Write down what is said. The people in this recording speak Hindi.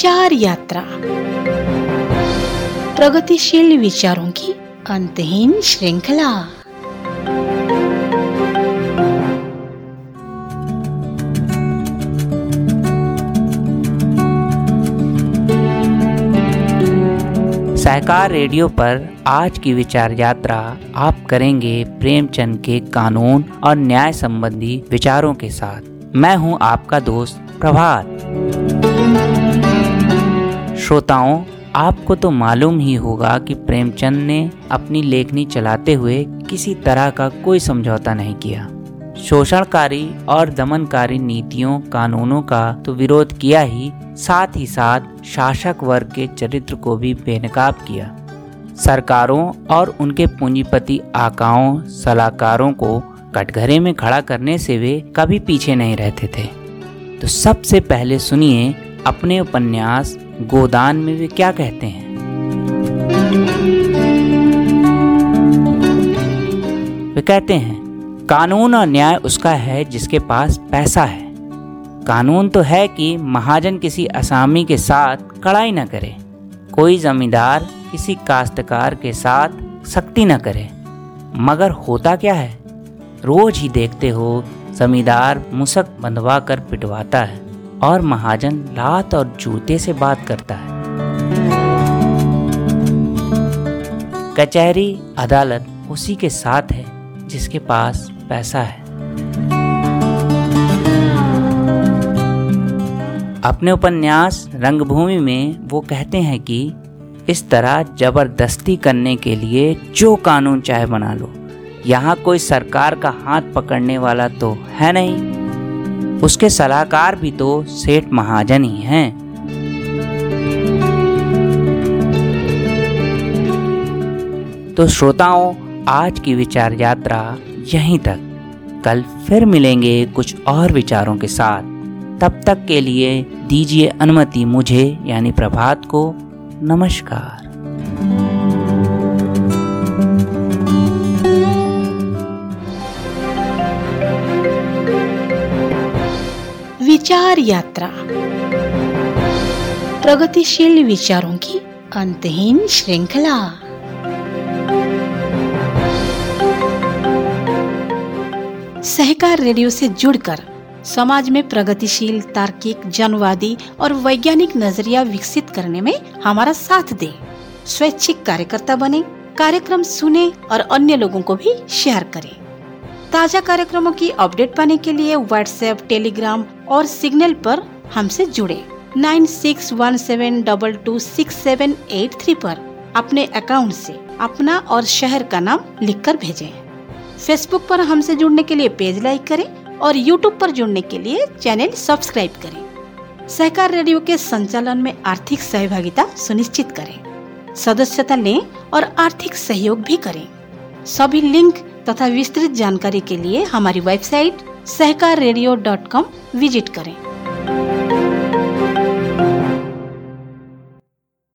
विचार यात्रा। प्रगतिशील विचारों की अंतहीन श्रृंखला। सहकार रेडियो पर आज की विचार यात्रा आप करेंगे प्रेमचंद के कानून और न्याय संबंधी विचारों के साथ। मैं हूँ आपका दोस्त प्रभात। श्रोताओं, आपको तो मालूम ही होगा कि प्रेमचंद ने अपनी लेखनी चलाते हुए किसी तरह का कोई समझौता नहीं किया। शोषणकारी और दमनकारी नीतियों, कानूनों का तो विरोध किया ही, साथ ही साथ शासक वर्ग के चरित्र को भी बेनकाब किया। सरकारों और उनके पूंजीपति आकाओं, सलाहकारों को कटघरे में खड़ा करने से वे कभी पीछे नहीं रहते थे। तो सबसे पहले सुनिए अपने उपन्यास गोदान में वे क्या कहते हैं? वे कहते हैं, कानून और न्याय उसका है जिसके पास पैसा है। कानून तो है कि महाजन किसी असामी के साथ कड़ाई न करे। कोई जमींदार किसी काश्तकार के साथ सख्ती न करे। मगर होता क्या है? रोज ही देखते हो, जमींदार मुसक बंधवा कर पिटवाता है। और महाजन लात और जूते से बात करता है। कचहरी अदालत उसी के साथ है, जिसके पास पैसा है। अपने उपन्यास रंगभूमि में वो कहते हैं कि इस तरह ज़बरदस्ती करने के लिए जो कानून चाहे बना लो। यहाँ कोई सरकार का हाथ पकड़ने वाला तो है नहीं। उसके सलाहकार भी तो सेठ महाजन ही हैं। तो श्रोताओं, आज की विचार यात्रा यहीं तक। कल फिर मिलेंगे कुछ और विचारों के साथ। तब तक के लिए दीजिए अनुमति मुझे, यानी प्रभात को, नमस्कार। विचार यात्रा। प्रगतिशील विचारों की अंतहीन श्रृंखला। सहकार रेडियो से जुड़कर समाज में प्रगतिशील, तार्किक, जनवादी और वैज्ञानिक नज़रिया विकसित करने में हमारा साथ दे। स्वैच्छिक कार्यकर्ता बने, कार्यक्रम सुने और अन्य लोगों को भी शेयर करें। ताज़ा कार्यक्रमों की अपडेट पाने के लिए व्हाट्सएप टेलीग्राम और सिग्नल पर हमसे जुड़े। Nine six one seven double two six seven eight three पर अपने अकाउंट से अपना और शहर का नाम लिखकर भेजें। फेसबुक पर हमसे जुड़ने के लिए पेज लाइक करें और यूट्यूब पर जुड़ने के लिए चैनल सब्सक्राइब करें। सहकार रेडियो के संचालन में आर्थिक सहभागिता सुनिश्चित करें। सदस्यता लें और आर्थिक सहयोग भी करें। सभी लिंक तथा विस्तृत जानकारी के लिए हमारी website Sahakar radio dot com visit करें।